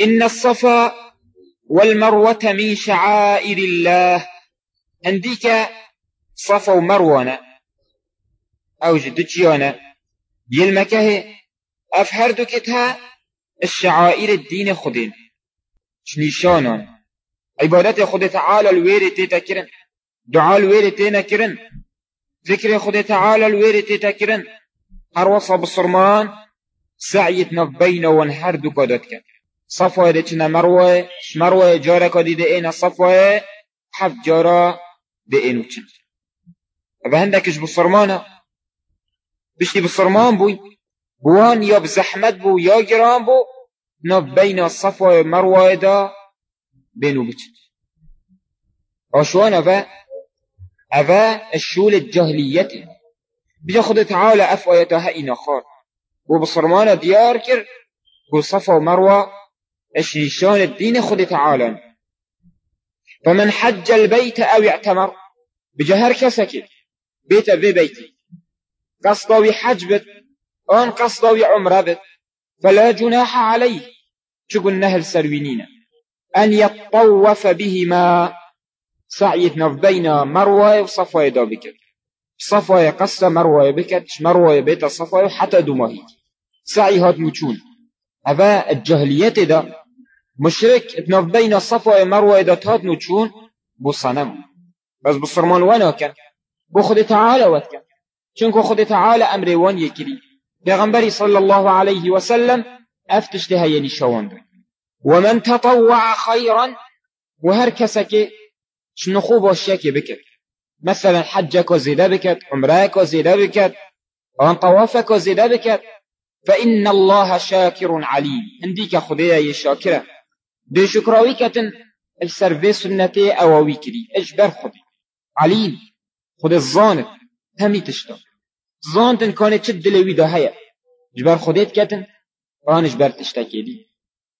إن الصفا والمروة من شعائر الله. عندك صفا ومروة. أو جدتشيونا بيلمكه أفهر دكتها الشعائر الدين خدين شنيشانون عبادت خود تعالى الويري تتكرن دعاء الويري تنكرن ذكر خود تعالى الويري تتكرن وصا بصرمان. سعيتنا بين ونهر دو قدتك صفوه دچنا مروه مروه جارة كديده اينا صفوه حف جارة ده اينو چن ابا هندكش بصرمانا بشتي بصرمان بوي بوان يا بزحمت بو يا جرام بو نب بين صفوه مروه دا بينو بچن عشوان افا افا الشول الجهلية بجا خد تعالى افايتها اينا خار. وبصرمان ديار كر بو صفا نشان الدين خد تعالى. فمن حج البيت أو اعتمر بجهر كسكت بيت في بيتي. قصدوي حج بت آن قصدوي عمرة بت فلا جناح عليه. شو نهل سروينين؟ أن يطوف بهما. سعيتنا بين مروة وصفوة دا بكت. صفوة قصة مروة بكت مروة بيت صفوة حتى دمهي سعي هات مچون هذا الجهلية مشرك اتنف بين الصفا ومروة إذا تهات نوچون بو صنم. بس بصرمان وأنا كان بو خد تعالى وكان چونكو خد تعالى أمر وان يكري پیغمبري صلى الله عليه وسلم افتش لها يعني شوان ومن تطوع خيرا وهر كسك شنو خوب وشيك بكت مثلا حجك وزيدا بكت عمرك وزيدا بكت وان طوافك وزيدا بكت فإن الله شاكر عليم خديا شاكرة دي شكراوي كتن السرفي سنتي أواوي كري اجبر خدي عليم خد الظانت همي تشتا ظانتن كانت شد لوي ده هيا جبر خديت كتن وان اجبر تشتكي دي